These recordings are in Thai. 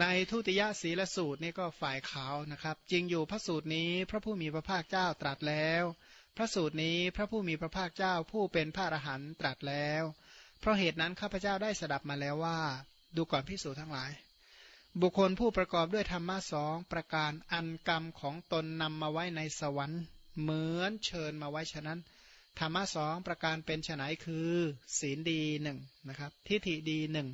ในทุติยศีลสูตรนี่ก็ฝ่ายขาวนะครับ จริงอยู่พระสูตรนี้พระผู้มีพระภาคเจ้าตรัสแล้ว พระสูตรนี้พระผู้มีพระภาคเจ้าผู้เป็นพระอรหันต์ตรัสแล้ว เพราะเหตุนั้นข้าพเจ้าได้สดับมาแล้วว่า ดูก่อนพิสูจทั้งหลาย บุคคลผู้ประกอบด้วยธรรมะสองประการอันกรรมของตนนำมาไว้ในสวรรค์เหมือนเชิญมาไว้ฉะนั้นธรรมะสองประการเป็นไนคือ ศีลดีหนึ่งนะครับ ทิฏฐิดีหนึ่ง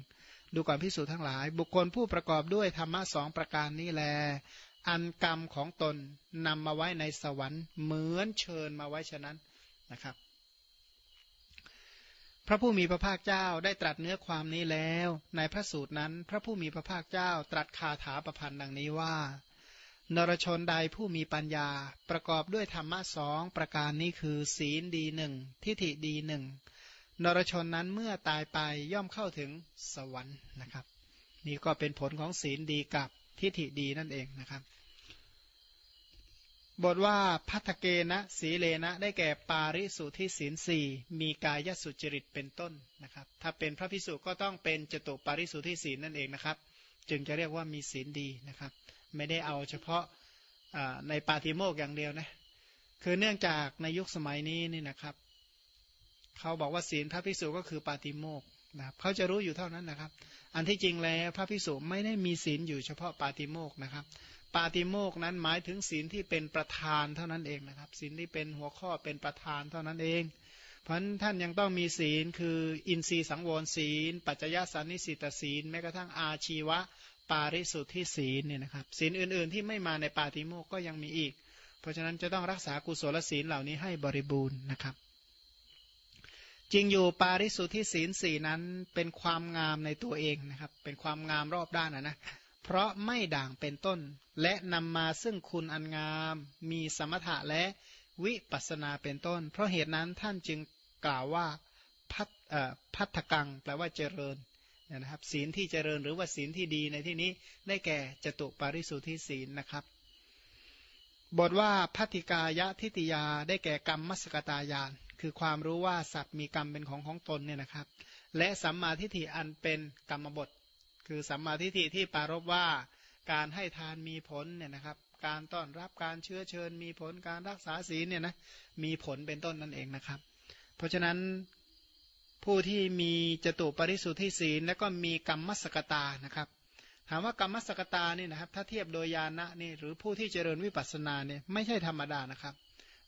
ดูก่อนพิสูจน์ทั้งหลาย บุคคลผู้ประกอบด้วยธรรมะสองประการนี้แล อันกรรมของตนนำมาไว้ในสวรรค์ เหมือนเชิญมาไว้ฉะนั้นนะครับ พระผู้มีพระภาคเจ้าได้ตรัสเนื้อความนี้แล้ว ในพระสูตรนั้น พระผู้มีพระภาคเจ้าตรัสคาถาประพันธ์ดังนี้ว่านรชนใดผู้มีปัญญาประกอบด้วยธรรมะสองประการนี้คือ ศีลดีหนึ่งทิฏฐิดีหนึ่ง นรชนนั้นเมื่อตายไปย่อมเข้าถึงสวรรค์นะครับ นี่ก็เป็นผลของศีลดีกับทิฏฐิดีนั่นเองนะครับ บทว่าพัทเกนะสีเลนะได้แก่ปาริสุทธิศีลสี่มีกายสุจริตเป็นต้นนะครับ ถ้าเป็นพระพิสุก็ต้องเป็นจตุปาริสุทธิศีลนั่นเองนะครับ จึงจะเรียกว่ามีศีลดีนะครับ ไม่ได้เอาเฉพาะในปาติโมกอย่างเดียวนะคือเนื่องจากในยุคสมัยนี้นี่นะครับ เขาบอกว่าศีลพระภิกษุก็คือปาติโมกนะครับเขาจะรู้อยู่เท่านั้นนะครับ อันที่จริงแล้วพระภิกษุไม่ได้มีศีลอยู่เฉพาะปาติโมกนะครับ ปาติโมกนั้นหมายถึงศีลที่เป็นประธานเท่านั้นเองนะครับศีลที่เป็นหัวข้อเป็นประธานเท่านั้นเอง เพราะท่านยังต้องมีศีลคืออินทรีย์สังวรศีล ปัจจยสันนิสิตศีลแม้กระทั่งอาชีวะปาริสุทธิศีลเนี่ยนะครับศีลอื่นๆ ที่ไม่มาในปาติโมกก็ยังมีอีก เพราะฉะนั้นจะต้องรักษากุศลศีลเหล่านี้ให้บริบูรณ์นะครับ จริงอยู่ปาริสุทธิศีลสี่นั้นเป็นความงามในตัวเองนะครับ เป็นความงามรอบด้านนะนะ เพราะไม่ด่างเป็นต้น และนำมาซึ่งคุณอันงาม มีสมถะและวิปัสนาเป็นต้น เพราะเหตุนั้นท่านจึงกล่าวว่าพัฒพัฒกัง แปลว่าเจริญนะครับ ศีลที่เจริญหรือว่าศีลที่ดีในที่นี้ได้แก่จตุปาริสุทธิศีลนะครับ บทว่าพัติกายะทิติยาได้แก่กรรมมัสกตายาน คือความรู้ว่าสัตว์มีกรรมเป็นของของตนเนี่ยนะครับ และสัมมาทิฏฐิอันเป็นกรรมบท คือสัมมาทิฏฐิที่ปารบว่าการให้ทานมีผลเนี่ยนะครับ การต้อนรับการเชื้อเชิญ มีผลการรักษาศีลเนี่ยนะมีผลเป็นต้นนั่นเองนะครับ เพราะฉะนั้นผู้ที่มีจตุปริสุทธิศีล และก็มีกรรมมสกตานะครับถามว่ากรรมมสกตานี่นะครับถ้าเทียบโดยญาณะนี่หรือผู้ที่เจริญวิปัสสนาเนี่ยไม่ใช่ธรรมดานะครับ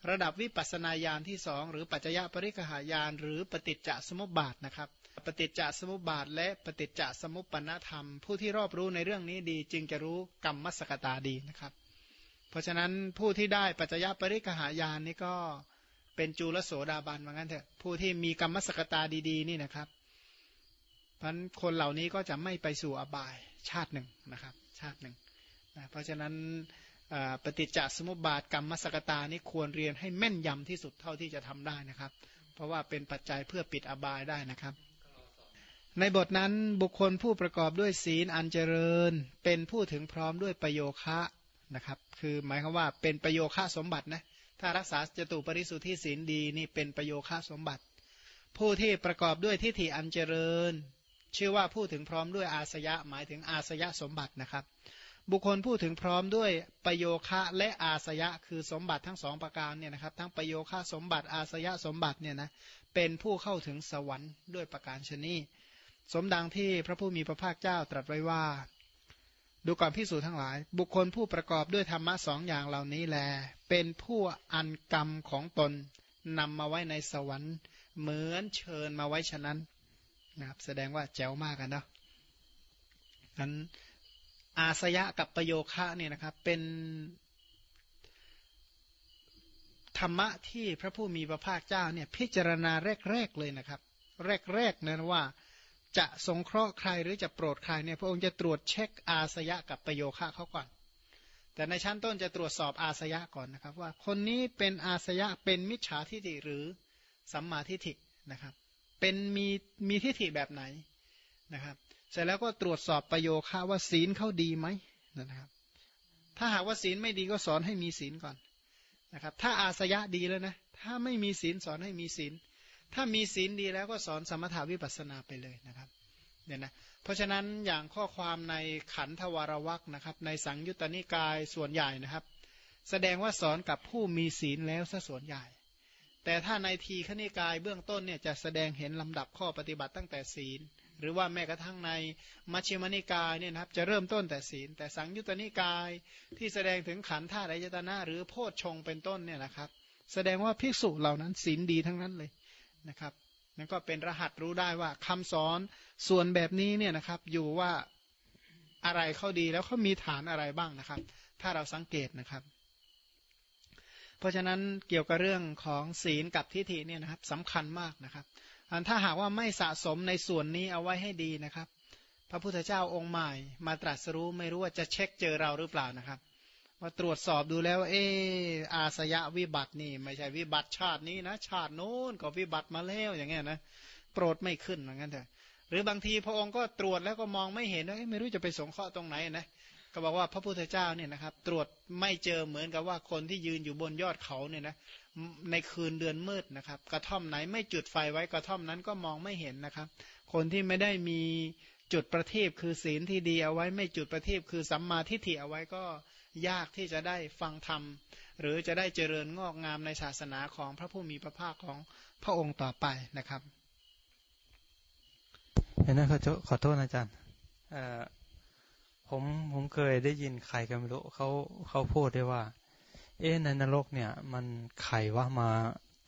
ระดับวิปัสนาญาณที่สองหรือปัจจยปริกหายานหรือปฏิจจสมุปบาทนะครับ ปฏิจจสมุปบาท และปฏิจจสมุปปนธรรม ผู้ที่รอบรู้ในเรื่องนี้ดี จึงจะรู้กรรมสกตาดีนะครับ เพราะฉะนั้นผู้ที่ได้ปัจจยปริกหายานนี่ก็เป็นจูลโสดาบันเหมือนกันเถอะผู้ที่มีกรรมสกตาดี ๆ นี่นะครับเพราะคนเหล่านี้ก็จะไม่ไปสู่อบายชาติหนึ่งนะครับ ชาติหนึ่งนะเพราะฉะนั้น ปฏิจจสมุปบาทกรรมมสกตานี่ควรเรียนให้แม่นยำที่สุดเท่าที่จะทำได้นะครับ เพราะว่าเป็นปัจจัยเพื่อปิดอบายได้นะครับ ในบทนั้นบุคคลผู้ประกอบด้วยศีลอันเจริญ เป็นผู้ถึงพร้อมด้วยประโยคะนะครับ คือหมายความว่าเป็นประโยคะสมบัตินะถ้ารักษาจตุปริสุทธิศีลดีนี่เป็นประโยคะสมบัติ ผู้ที่ประกอบด้วยทิฏฐิอันเจริญ ชื่อว่าผู้ถึงพร้อมด้วยอาสยะหมายถึงอาสยะสมบัตินะครับ บุคคลพูดถึงพร้อมด้วยประโยคะและอาสยะคือสมบัติทั้งสองประการเนี่ยนะครับ ทั้งประโยคะสมบัติอาสยะสมบัติเนี่ยนะเป็นผู้เข้าถึงสวรรค์ด้วยประการชนีสมดังที่พระผู้มีพระภาคเจ้าตรัสไว้ว่า ดูก่อนพิสูจน์ทั้งหลาย บุคคลผู้ประกอบด้วยธรรมะสองอย่างเหล่านี้แล เป็นผู้อันกรรมของตนนำมาไว้ในสวรรค์ เหมือนเชิญมาไว้ฉะนั้นนะครับแสดงว่าแจ๋วมากกันเนาะนั้น อาสยะกับประโยคะเนี่ยนะครับเป็นธรรมะที่พระผู้มีพระภาคเจ้าเนี่ยพิจารณาแรกๆเลยนะครับ แรกๆนะว่าจะสงเคราะห์ใครหรือจะโปรดใครเนี่ยพระองค์จะตรวจเช็คอาสยะกับประโยคะเขาก่อน แต่ในชั้นต้นจะตรวจสอบอาสยะก่อนนะครับ ว่าคนนี้เป็นอาสยะเป็นมิจฉาทิฏฐิหรือสัมมาทิฏฐินะครับ เป็นมีมีทิฏฐิแบบไหนนะครับ เสร็จแล้วก็ตรวจสอบประโยค่าว่าศีลเขาดีไหมนะครับ ถ้าหากว่าศีลไม่ดีก็สอนให้มีศีลก่อนนะครับ ถ้าอาสยะดีแล้วนะ ถ้าไม่มีศีลสอนให้มีศีล ถ้ามีศีลดีแล้วก็สอนสมถาวิปัสนาไปเลยนะครับเนี่ยนะเพราะฉะนั้นอย่างข้อความในขันธวรวักนะครับ ในสังยุตตนิกายส่วนใหญ่นะครับ แสดงว่าสอนกับผู้มีศีลแล้วซะส่วนใหญ่ แต่ถ้าในทีขณิกายเบื้องต้นเนี่ยจะแสดงเห็นลำดับข้อปฏิบัติตั้งแต่ศีล หรือว่าแม้กระทั่งในมัชฌิมนิกายเนี่ยนะครับจะเริ่มต้นแต่ศีล แต่สังยุตตนิกายที่แสดงถึงขันธ์ธาตุอายตนะหรือโพชฌงเป็นต้นเนี่ยนะครับ แสดงว่าภิกษุเหล่านั้นศีลดีทั้งนั้นเลยนะครับนั่นก็เป็นรหัสรู้ได้ว่าคำสอนส่วนแบบนี้เนี่ยนะครับอยู่ว่าอะไรเขาดีแล้วเขามีฐานอะไรบ้างนะครับ ถ้าเราสังเกตนะครับ เพราะฉะนั้นเกี่ยวกับเรื่องของศีลกับทิฏฐิเนี่ยนะครับสำคัญมากนะครับ อันถ้าหากว่าไม่สะสมในส่วนนี้เอาไว้ให้ดีนะครับ พระพุทธเจ้าองค์ใหม่ มาตรัสรู้ไม่รู้ว่าจะเช็คเจอเราหรือเปล่านะครับมาตรวจสอบดูแล้วเอออาสยะวิบัตินี่ ไม่ใช่วิบัติชาตินี้นะ ชาติโน้นก็วิบัติมาแล้วอย่างเงี้ยนะโปรดไม่ขึ้นอย่างนั้นเถอะหรือบางทีพระองค์ก็ตรวจแล้วก็มองไม่เห็นว่าไม่รู้จะไปสงเคราะห์ตรงไหนนะ ก็บอกว่าพระพุทธเจ้าเนี่ยนะครับ ตรวจไม่เจอเหมือนกับว่าคนที่ยืนอยู่บนยอดเขาเนี่ยนะในคืนเดือนมืดนะครับ กระท่อมไหนไม่จุดไฟไว้กระท่อมนั้นก็มองไม่เห็นนะครับ คนที่ไม่ได้มีจุดประทีปคือศีลที่ดีเอาไว้ไม่จุดประทีปคือสัมมาทิฏฐิเอาไว้ก็ยากที่จะได้ฟังธรรม หรือจะได้เจริญงอกงามในศาสนาของพระผู้มีพระภาคของพระองค์ต่อไปนะครับเห็นนะขอขอโทษอาจารย์ ผมผมเคยได้ยินใครกันไม่รู้เขาเขาพูดได้ว่า เอ๊ในนรกเนี่ย มันไขว่ามา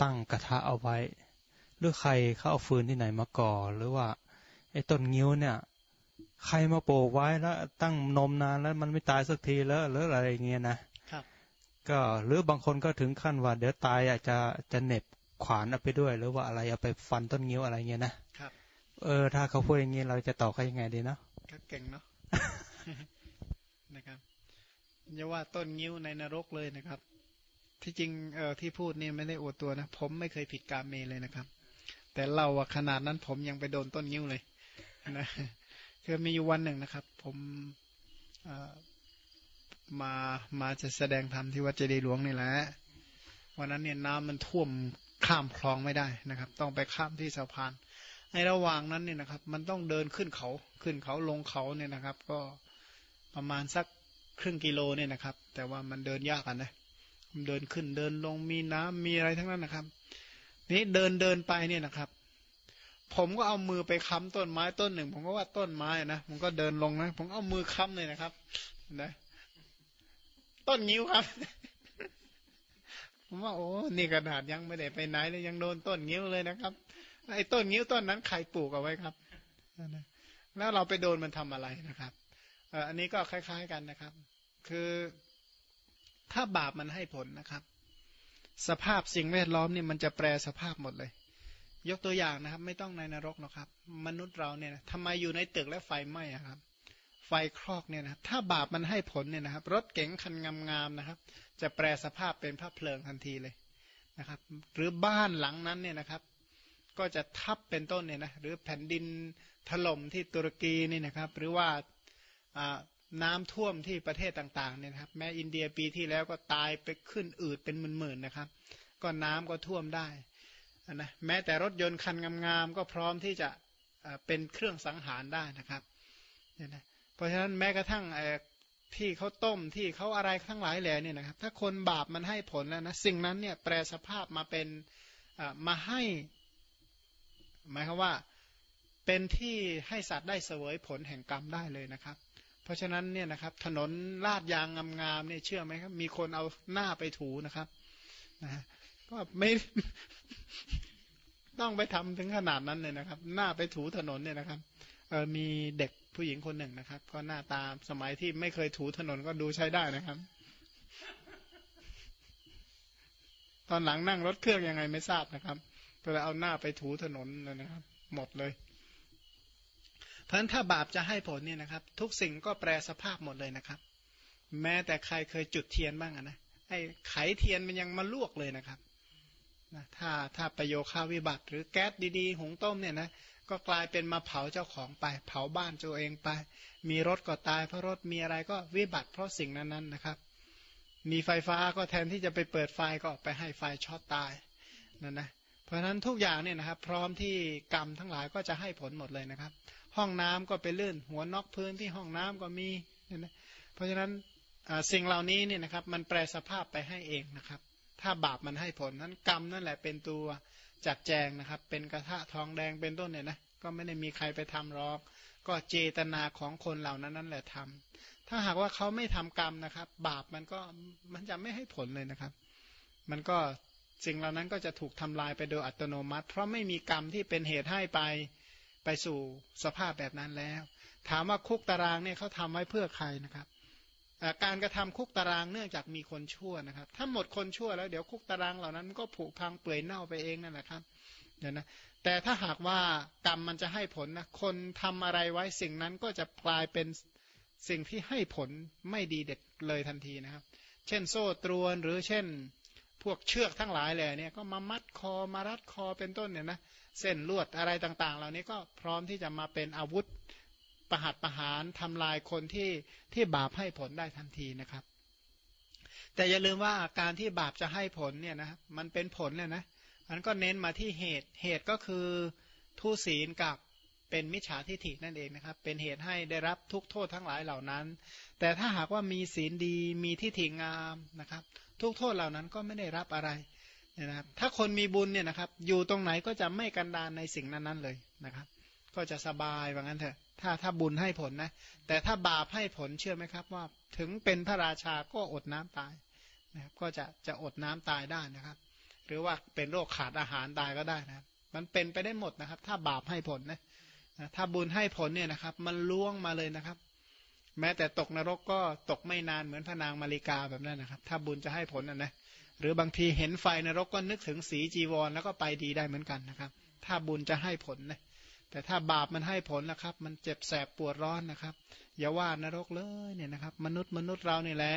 ตั้งกระทะเอาไว้ หรือใครเขาเอาฟืนที่ไหนมาก่อ หรือว่าไอ้ต้นงิ้วเนี่ย ใครมาโปกไว้แล้ว ตั้งนมนานแล้วมันไม่ตายสักทีแล้วหรืออะไรเงี้ยนะครับ ก็หรือบางคนก็ถึงขั้นว่า เดี๋ยวตายอาจจะจะเน็บขวานเอาไปด้วย หรือว่าอะไรเอาไปฟันต้นงิ้วอะไรเงี้ยนะครับ เออ ถ้าเขาพูดอย่างงี้เราจะตอบเขายังไงดีเนาะเก่งเนาะ นะครับอย่าว่าต้นงิ้วในนรกเลยนะครับ ที่จริงเอ่อที่พูดนี่ไม่ได้อวดตัวนะ ผมไม่เคยผิดกาเมเลยนะครับ แต่เราอะขนาดนั้นผมยังไปโดนต้นงิ้วเลยนะคือมีอยู่วันหนึ่งนะครับ ผมมามาจะแสดงธรรมที่วัดเจดีย์หลวงนี่แหละวันนั้นเนี่ยน้ำมันท่วมข้ามคลองไม่ได้นะครับ ต้องไปข้ามที่สะพานในระหว่างนั้นเนี่ยนะครับ มันต้องเดินขึ้นเขาขึ้นเขาลงเขาเนี่ยนะครับ ก็ ประมาณสักครึ่งกิโลเนี่ยนะครับ แต่ว่ามันเดินยากกันนะมันเดินขึ้นเดินลงมีน้ำมีอะไรทั้งนั้นนะครับ นี่เดินเดินไปเนี่ยนะครับ ผมก็เอามือไปค้ำต้นไม้ต้นหนึ่ง ผมก็ว่าต้นไม้นะผมก็เดินลงนะ ผมเอามือค้ำเลยนะครับนะต้นงิ้วครับ ผมว่า โอ้นี่กระดาษยังไม่ได้ไปไหนเลยยังโดนต้นงิ้วเลยนะครับไอ้ต้นงิ้วต้นนั้นใครปลูกเอาไว้ครับแล้วเราไปโดนมันทำอะไรนะครับ อันนี้ก็คล้ายๆกันนะครับ คือถ้าบาปมันให้ผลนะครับ สภาพสิ่งแวดล้อมนี่มันจะแปรสภาพหมดเลย ยกตัวอย่างนะครับ ไม่ต้องในนรกนะครับ มนุษย์เราเนี่ยทำไมอยู่ในตึกและไฟไหม้ครับ ไฟคลอกเนี่ยนะถ้าบาปมันให้ผลเนี่ยนะครับ รถเก๋งคันงามๆนะครับ จะแปลสภาพเป็นพระเพลิงทันทีเลยนะครับ หรือบ้านหลังนั้นเนี่ยนะครับก็จะทับเป็นต้นเนี่ยนะหรือแผ่นดินถล่มที่ตุรกีนี่นะครับ หรือว่า น้ำท่วมที่ประเทศต่างๆเนี่ยครับแม้อินเดียปีที่แล้วก็ตายไปขึ้นอืดเป็นหมื่นๆนะครับ ก็น้ำก็ท่วมได้นะแม้แต่รถยนต์คันงามๆก็พร้อมที่จะเป็นเครื่องสังหารได้นะครับเนี่ยนะเพราะฉะนั้นแม้กระทั่งที่เขาต้มที่เขาอะไรทั้งหลายแหล่เนี่ยนะครับ ถ้าคนบาปมันให้ผลแล้วนะสิ่งนั้นเนี่ยแปลสภาพมาเป็นมาให้หมายความว่าเป็นที่ให้สัตว์ได้เสวยผลแห่งกรรมได้เลยนะครับ ราะฉะนั้นเนี่ยนะครับถนนลาดยางงามๆเนี่ยเชื่อไหมครับ มีคนเอาหน้าไปถูนะครับนะก็ไม่ต้องไปทำถึงขนาดนั้นเลยนะครับ หน้าไปถูถนนเนี่ยนะครับเออมีเด็กผู้หญิงคนหนึ่งนะครับ ก็หน้าตาสมัยที่ไม่เคยถูถนนก็ดูใช้ได้นะครับ ตอนหลังนั่งรถเครื่องยังไงไม่ทราบนะครับก็เลยเอาหน้าไปถูถนนเลยนะครับ หมดเลย เพราะฉะนั้นถ้าบาปจะให้ผลเนี่ยนะครับ ทุกสิ่งก็แปรสภาพหมดเลยนะครับ แม้แต่ใครเคยจุดเทียนบ้างนะไอ้ไขเทียนมันยังมาลวกเลยนะครับนะถ้าถ้าประโยค่าวิบัติ หรือแก๊สดีๆ หุงต้มเนี่ยนะก็กลายเป็นมาเผาเจ้าของไป เผาบ้านตัวเองไป มีรถก็ตายเพราะรถมีอะไรก็วิบัติเพราะสิ่งนั้นๆนะครับ มีไฟฟ้าก็แทนที่จะไปเปิดไฟก็ไปให้ไฟช็อตตายนั่นนะเพราะฉะนั้นทุกอย่างเนี่ยนะครับ พร้อมที่กรรมทั้งหลายก็จะให้ผลหมดเลยนะครับ ห้องน้ำก็ไปลื่น หัวนอกพื้นที่ห้องน้ำก็มีเนี่ยนะเพราะฉะนั้นสิ่งเหล่านี้เนี่ยนะครับมันแปลสภาพไปให้เองนะครับ ถ้าบาปมันให้ผลนั้นกรรมนั่นแหละเป็นตัวจัดแจงนะครับ เป็นกระทะทองแดงเป็นต้นเนี่ยนะก็ไม่ได้มีใครไปทำหรอก ก็เจตนาของคนเหล่านั้นนั่นแหละทำถ้าหากว่าเขาไม่ทำกรรมนะครับ บาปมันก็มันจะไม่ให้ผลเลยนะครับ มันก็สิ่งเหล่านั้นก็จะถูกทำลายไปโดยอัตโนมัติ เพราะไม่มีกรรมที่เป็นเหตุให้ไป ไปสู่สภาพแบบนั้นแล้ว ถามว่าคุกตารางเนี่ยเขาทำไว้เพื่อใครนะครับการกระทำคุกตารางเนื่องจากมีคนชั่วนะครับ ถ้าหมดคนชั่วแล้วเดี๋ยวคุกตารางเหล่านั้นก็ผุพังเปื่อยเน่าไปเองนั่นแหละครับเดี๋ยวนะแต่ถ้าหากว่ากรรมมันจะให้ผลนะคนทำอะไรไว้สิ่งนั้นก็จะกลายเป็นสิ่งที่ให้ผลไม่ดีเด็ดเลยทันทีนะครับ เช่นโซ่ตรวนหรือเช่น พวกเชือกทั้งหลายเลยเนี่ยก็มามัดคอมารัดคอเป็นต้นเนี่ยนะเส้นลวดอะไรต่างๆ เหล่านี้ก็พร้อมที่จะมาเป็นอาวุธประหัตประหารทำลายคนที่ที่บาปให้ผลได้ทันทีนะครับ แต่อย่าลืมว่าการที่บาปจะให้ผลเนี่ยนะมันเป็นผลเนี่ยนะมันก็เน้นมาที่เหตุเหตุก็คือทุศีลกับเป็นมิจฉาทิฏฐินั่นเองนะครับ เป็นเหตุให้ได้รับทุกโทษทั้งหลายเหล่านั้น แต่ถ้าหากว่ามีศีลดีมีทิฏฐิงามนะครับ ทุกโทษเหล่านั้นก็ไม่ได้รับอะไรนะครับถ้าคนมีบุญเนี่ยนะครับอยู่ตรงไหนก็จะไม่กันดานในสิ่งนั้นๆเลยนะครับ ก็จะสบายว่างั้นเถอะถ้าถ้าบุญให้ผลนะแต่ถ้าบาปให้ผลเชื่อไหมครับ ว่าถึงเป็นพระราชาก็อดน้ำตายนะครับก็จะจะอดน้ำตายได้นะครับ หรือว่าเป็นโรคขาดอาหารตายก็ได้นะครับ มันเป็นไปได้หมดนะครับ ถ้าบาปให้ผลนะถ้าบุญให้ผลเนี่ยนะครับ มันล่วงมาเลยนะครับ แม้แต่ตกนรกก็ตกไม่นานเหมือนพระนางมาริกาแบบนั้นนะครับ ถ้าบุญจะให้ผลนะนะหรือบางทีเห็นไฟนรกก็นึกถึงสีจีวร แล้วก็ไปดีได้เหมือนกันนะครับ ถ้าบุญจะให้ผลนะแต่ถ้าบาปมันให้ผลนะครับ มันเจ็บแสบปวดร้อนนะครับ อย่าว่านรกเลยเนี่ยนะครับ มนุษย์มนุษย์เราเนี่ยแหละ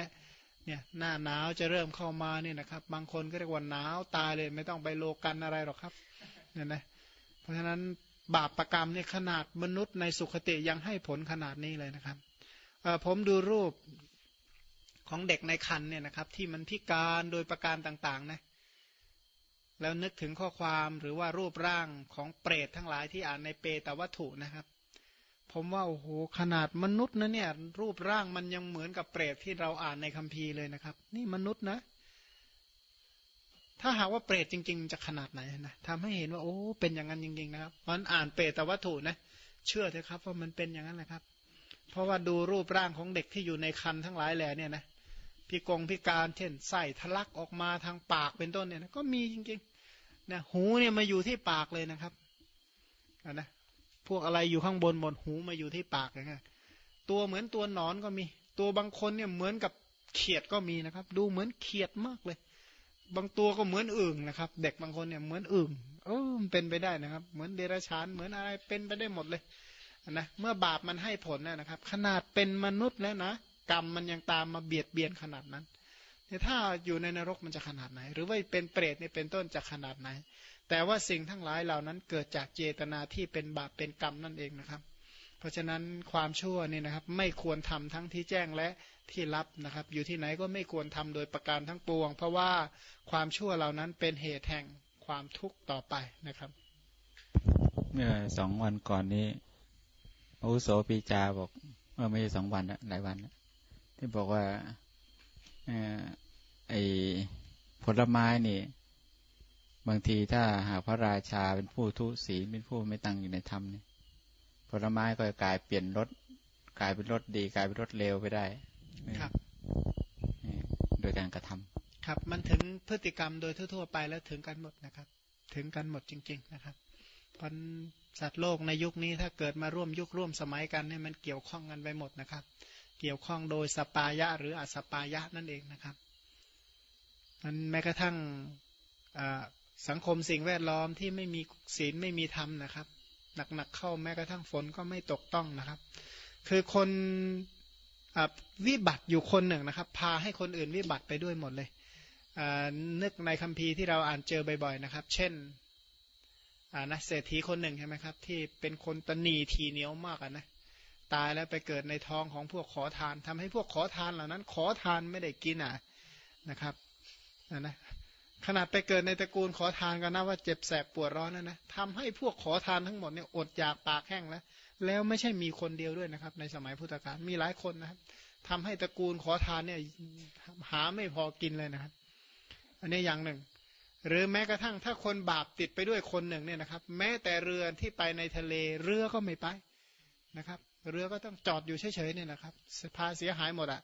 เนี่ยหน้าหนาวจะเริ่มเข้ามาเนี่ยนะครับ บางคนก็เรียกว่าหนาวตายเลยไม่ต้องไปโลกันอะไรหรอกครับเนี่ยนะเพราะฉะนั้นบาปประกรรมเนี่ยขนาดมนุษย์ในสุขติยังให้ผลขนาดนี้เลยนะครับ ผมดูรูปของเด็กในคันเนี่ยนะครับ ที่มันพิการโดยประการต่างๆนะแล้วนึกถึงข้อความหรือว่ารูปร่างของเปรตทั้งหลายที่อ่านในเปตวัตถุนะครับ ผมว่าโอ้โหขนาดมนุษย์นะเนี่ย รูปร่างมันยังเหมือนกับเปรตที่เราอ่านในคัมภีร์เลยนะครับ นี่มนุษย์นะ ถ้าหากว่าเปรตจริง ๆ จะขนาดไหนนะทำให้เห็นว่าโอ้เป็นอย่างนั้นจริง ๆ นะครับมันอ่านเปตวัตถุนะ เชื่อเถอะครับว่ามันเป็นอย่างนั้นแหละครับ เพราะว่าดูรูปร่างของเด็กที่อยู่ในคันทั้งหลายแหล่เนี่ยนะพิกงพิการเช่นไส้ทะลักออกมาทางปากเป็นต้นเนี่ยนะก็มีจริงๆนะหูเนี่ยมาอยู่ที่ปากเลยนะครับนะพวกอะไรอยู่ข้างบนหมดหูมาอยู่ที่ปากอย่างเงี้ยตัวเหมือนตัวหนอนก็มี ตัวบางคนเนี่ยเหมือนกับเขียดก็มีนะครับ ดูเหมือนเขียดมากเลย บางตัวก็เหมือนอึ่งนะครับ เด็กบางคนเนี่ยเหมือนอึ่งเออเป็นไปได้นะครับ เหมือนเดรัจฉานเหมือนอะไรเป็นไปได้หมดเลย นะเมื่อบาปมันให้ผลนะครับ ขนาดเป็นมนุษย์แล้วนะกรรมมันยังตามมาเบียดเบียนขนาดนั้นเนี่ถ้าอยู่ในนรกมันจะขนาดไหน หรือว่าเป็นเปรตเนี่ยเป็นต้นจะขนาดไหน แต่ว่าสิ่งทั้งหลายเหล่านั้นเกิดจากเจตนาที่เป็นบาปเป็นกรรมนั่นเองนะครับ เพราะฉะนั้นความชั่วนี่นะครับ ไม่ควรทำทั้งที่แจ้งและที่ลับนะครับ อยู่ที่ไหนก็ไม่ควรทำโดยประการทั้งปวง เพราะว่าความชั่วเหล่านั้นเป็นเหตุแห่งความทุกข์ต่อไปนะครับ เมื่อสองวันก่อนนี้ อุโสปีจาบอกเออไม่ใช่สองวันอะหลายวันอะที่บอกว่าไอผลไม้นี่ บางทีถ้าหากพระราชาเป็นผู้ทุศีลเป็นผู้ไม่ตั้งอยู่ในธรรมเนี่ยผลไม้ก็จะกลายเปลี่ยนรสกลายเป็นรสดีกลายเป็นรสเลวไปได้ครับโดยการกระทำครับ มันถึงพฤติกรรมโดยทั่วๆไปแล้วถึงกันหมดนะครับ ถึงกันหมดจริง ๆ นะครับ พราะสัตว์โลกในยุคนี้ถ้าเกิดมาร่วมยุคร่วมสมัยกันเนี่ยมันเกี่ยวข้องกันไปหมดนะครับ เกี่ยวข้องโดยสปายะหรืออสปายะนั่นเองนะครับมันแม้กระทั่งสังคมสิ่งแวดล้อมที่ไม่มีศีลไม่มีธรรมนะครับ หนักๆเข้าแม้กระทั่งฝนก็ไม่ตกต้องนะครับ คือคนวิบัติอยู่คนหนึ่งนะครับ พาให้คนอื่นวิบัติไปด้วยหมดเลยนึกในคัมภีร์ที่เราอ่านเจอบ่อยๆนะครับ เช่น่านะเศรษฐีคนหนึ่งใช่ไหมครับ ที่เป็นคนตนีทีเหนียวมากนะตายแล้วไปเกิดในท้องของพวกขอทานทำให้พวกขอทานเหล่านั้น ขอทานไม่ได้กินอะนะครับนะขนาดไปเกิดในตระกูลขอทานก็นะว่าเจ็บแสบปวดร้อนนะนะทำให้พวกขอทานทั้งหมดเนี่ยอดอยากปากแห้งแล้ว แล้วไม่ใช่มีคนเดียวด้วยนะครับ ในสมัยพุทธกาลมีหลายคนนะครับทำให้ตระกูลขอทานเนี่ยหาไม่พอกินเลยนะครับ อันนี้อย่างหนึ่ง หรือแม้กระทั่งถ้าคนบาปติดไปด้วยคนหนึ่งเนี่ยนะครับ แม้แต่เรือที่ไปในทะเลเรือก็ไม่ไปนะครับ เรือก็ต้องจอดอยู่เฉยๆเนี่ยนะครับพาเสียหายหมดอะ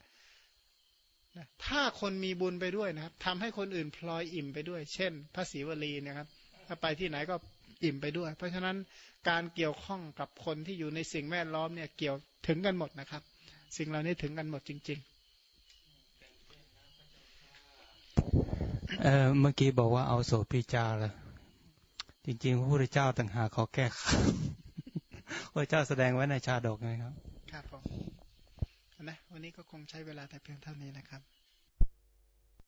ถ้าคนมีบุญไปด้วยนะครับทำให้คนอื่นพลอยอิ่มไปด้วย เช่น พระศรีวลีนะครับ ถ้าไปที่ไหนก็อิ่มไปด้วย เพราะฉะนั้นการเกี่ยวข้องกับคนที่อยู่ในสิ่งแวดล้อมเนี่ยเกี่ยวถึงกันหมดนะครับ สิ่งเหล่านี้ถึงกันหมดจริง ๆ เออเมื่อกี้บอกว่าเอาโสพิจาเลยจริงๆพระพุทธเจ้าต่างหากเขาแก้ข่าวพระเจ้าแสดงไว้ในชาดกไงครับ ครับผมนะวันนี้ก็คงใช้เวลาแต่เพียงเท่านี้นะครับ